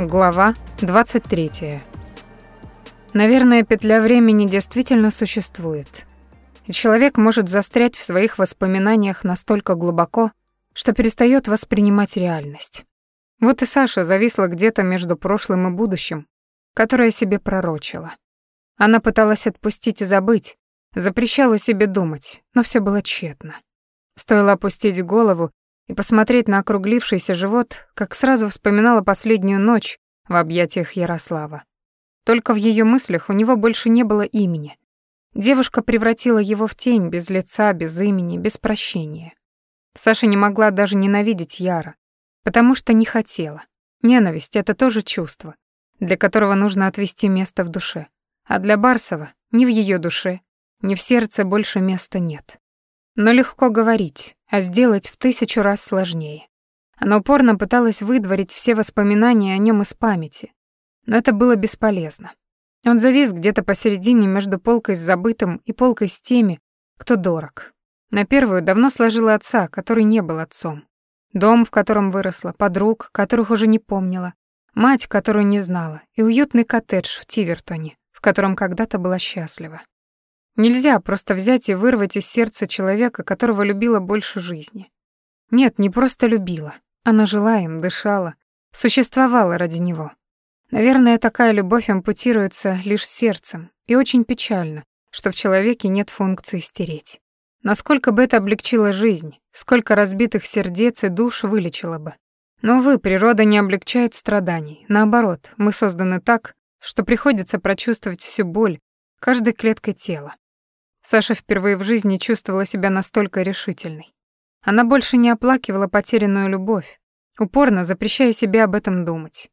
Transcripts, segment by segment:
Глава 23. Наверное, петля времени действительно существует. И человек может застрять в своих воспоминаниях настолько глубоко, что перестает воспринимать реальность. Вот и Саша зависла где-то между прошлым и будущим, которое себе пророчила. Она пыталась отпустить и забыть, запрещала себе думать, но все было тщетно. Стоило опустить голову и посмотреть на округлившийся живот, как сразу вспоминала последнюю ночь в объятиях Ярослава. Только в ее мыслях у него больше не было имени. Девушка превратила его в тень, без лица, без имени, без прощения. Саша не могла даже ненавидеть Яра, потому что не хотела. Ненависть — это тоже чувство, для которого нужно отвести место в душе. А для Барсова ни в ее душе, ни в сердце больше места нет. Но легко говорить, а сделать в тысячу раз сложнее. Она упорно пыталась выдворить все воспоминания о нем из памяти, но это было бесполезно. Он завис где-то посередине между полкой с забытым и полкой с теми, кто дорог. На первую давно сложила отца, который не был отцом. Дом, в котором выросла, подруг, которых уже не помнила, мать, которую не знала, и уютный коттедж в Тивертоне, в котором когда-то была счастлива. Нельзя просто взять и вырвать из сердца человека, которого любила больше жизни. Нет, не просто любила. Она жила им, дышала, существовала ради него. Наверное, такая любовь ампутируется лишь сердцем, и очень печально, что в человеке нет функции стереть. Насколько бы это облегчило жизнь, сколько разбитых сердец и душ вылечило бы. Но, увы, природа не облегчает страданий. Наоборот, мы созданы так, что приходится прочувствовать всю боль каждой клеткой тела. Саша впервые в жизни чувствовала себя настолько решительной. Она больше не оплакивала потерянную любовь, упорно запрещая себе об этом думать.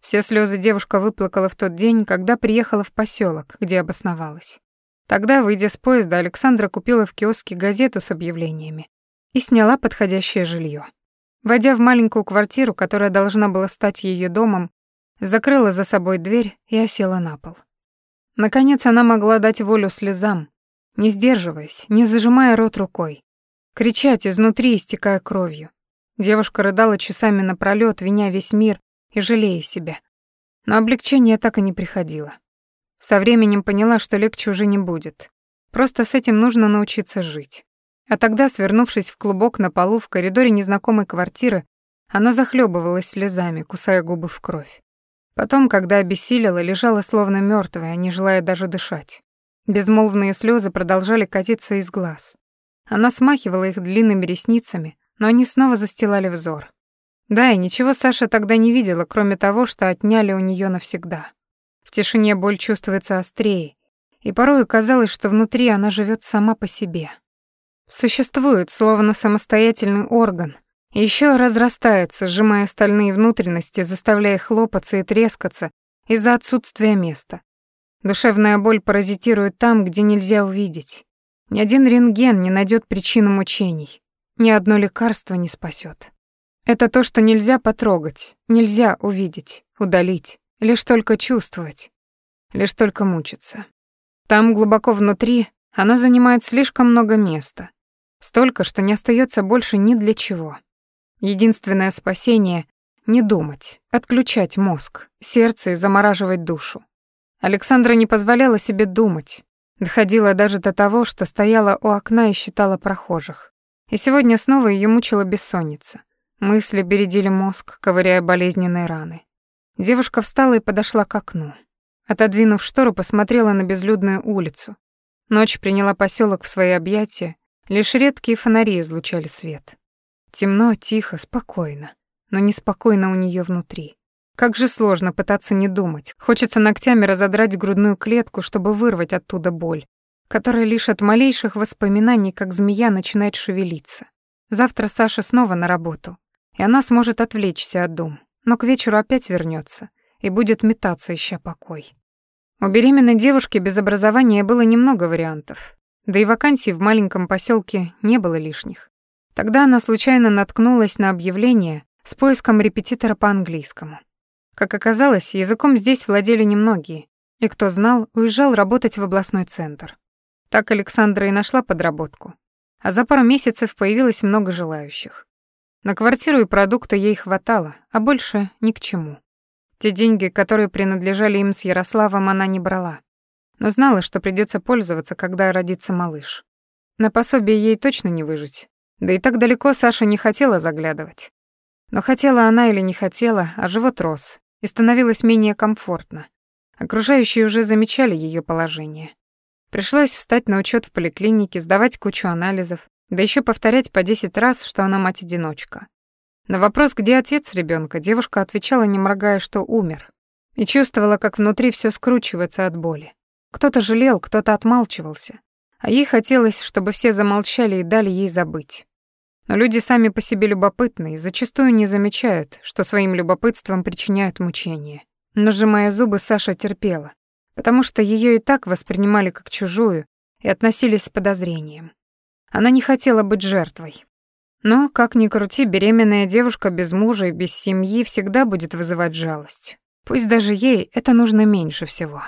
Все слезы девушка выплакала в тот день, когда приехала в поселок, где обосновалась. Тогда, выйдя с поезда, Александра купила в киоске газету с объявлениями и сняла подходящее жилье. Войдя в маленькую квартиру, которая должна была стать ее домом, закрыла за собой дверь и осела на пол. Наконец она могла дать волю слезам, не сдерживаясь, не зажимая рот рукой. Кричать изнутри, истекая кровью. Девушка рыдала часами напролёт, виня весь мир и жалея себя. Но облегчение так и не приходило. Со временем поняла, что легче уже не будет. Просто с этим нужно научиться жить. А тогда, свернувшись в клубок на полу в коридоре незнакомой квартиры, она захлебывалась слезами, кусая губы в кровь. Потом, когда обессилила, лежала словно мертвая, не желая даже дышать. Безмолвные слезы продолжали катиться из глаз. Она смахивала их длинными ресницами, но они снова застилали взор. Да, и ничего Саша тогда не видела, кроме того, что отняли у нее навсегда. В тишине боль чувствуется острее, и порой казалось, что внутри она живет сама по себе. Существует, словно самостоятельный орган, еще разрастается, сжимая стальные внутренности, заставляя хлопаться и трескаться из-за отсутствия места. Душевная боль паразитирует там, где нельзя увидеть. Ни один рентген не найдет причину мучений. Ни одно лекарство не спасет. Это то, что нельзя потрогать, нельзя увидеть, удалить, лишь только чувствовать, лишь только мучиться. Там глубоко внутри она занимает слишком много места, столько, что не остается больше ни для чего. Единственное спасение — не думать, отключать мозг, сердце и замораживать душу. Александра не позволяла себе думать, доходила даже до того, что стояла у окна и считала прохожих. И сегодня снова ее мучила бессонница. Мысли бередили мозг, ковыряя болезненные раны. Девушка встала и подошла к окну. Отодвинув штору, посмотрела на безлюдную улицу. Ночь приняла поселок в свои объятия, лишь редкие фонари излучали свет. Темно, тихо, спокойно, но неспокойно у нее внутри. Как же сложно пытаться не думать. Хочется ногтями разодрать грудную клетку, чтобы вырвать оттуда боль, которая лишь от малейших воспоминаний, как змея, начинает шевелиться. Завтра Саша снова на работу, и она сможет отвлечься от дум, но к вечеру опять вернется и будет метаться, ища покой. У беременной девушки без образования было немного вариантов, да и вакансий в маленьком поселке не было лишних. Тогда она случайно наткнулась на объявление с поиском репетитора по английскому. Как оказалось, языком здесь владели немногие, и кто знал, уезжал работать в областной центр. Так Александра и нашла подработку. А за пару месяцев появилось много желающих. На квартиру и продукты ей хватало, а больше ни к чему. Те деньги, которые принадлежали им с Ярославом, она не брала. Но знала, что придется пользоваться, когда родится малыш. На пособие ей точно не выжить. Да и так далеко Саша не хотела заглядывать. Но хотела она или не хотела, а живот рос, и становилось менее комфортно. Окружающие уже замечали ее положение. Пришлось встать на учет в поликлинике, сдавать кучу анализов, да еще повторять по 10 раз, что она мать-одиночка. На вопрос, где отец ребенка, девушка отвечала, не моргая, что умер. И чувствовала, как внутри все скручивается от боли. Кто-то жалел, кто-то отмалчивался. А ей хотелось, чтобы все замолчали и дали ей забыть. Но люди сами по себе любопытные, зачастую не замечают, что своим любопытством причиняют мучения. Но сжимая зубы, Саша терпела, потому что ее и так воспринимали как чужую и относились с подозрением. Она не хотела быть жертвой. Но, как ни крути, беременная девушка без мужа и без семьи всегда будет вызывать жалость. Пусть даже ей это нужно меньше всего.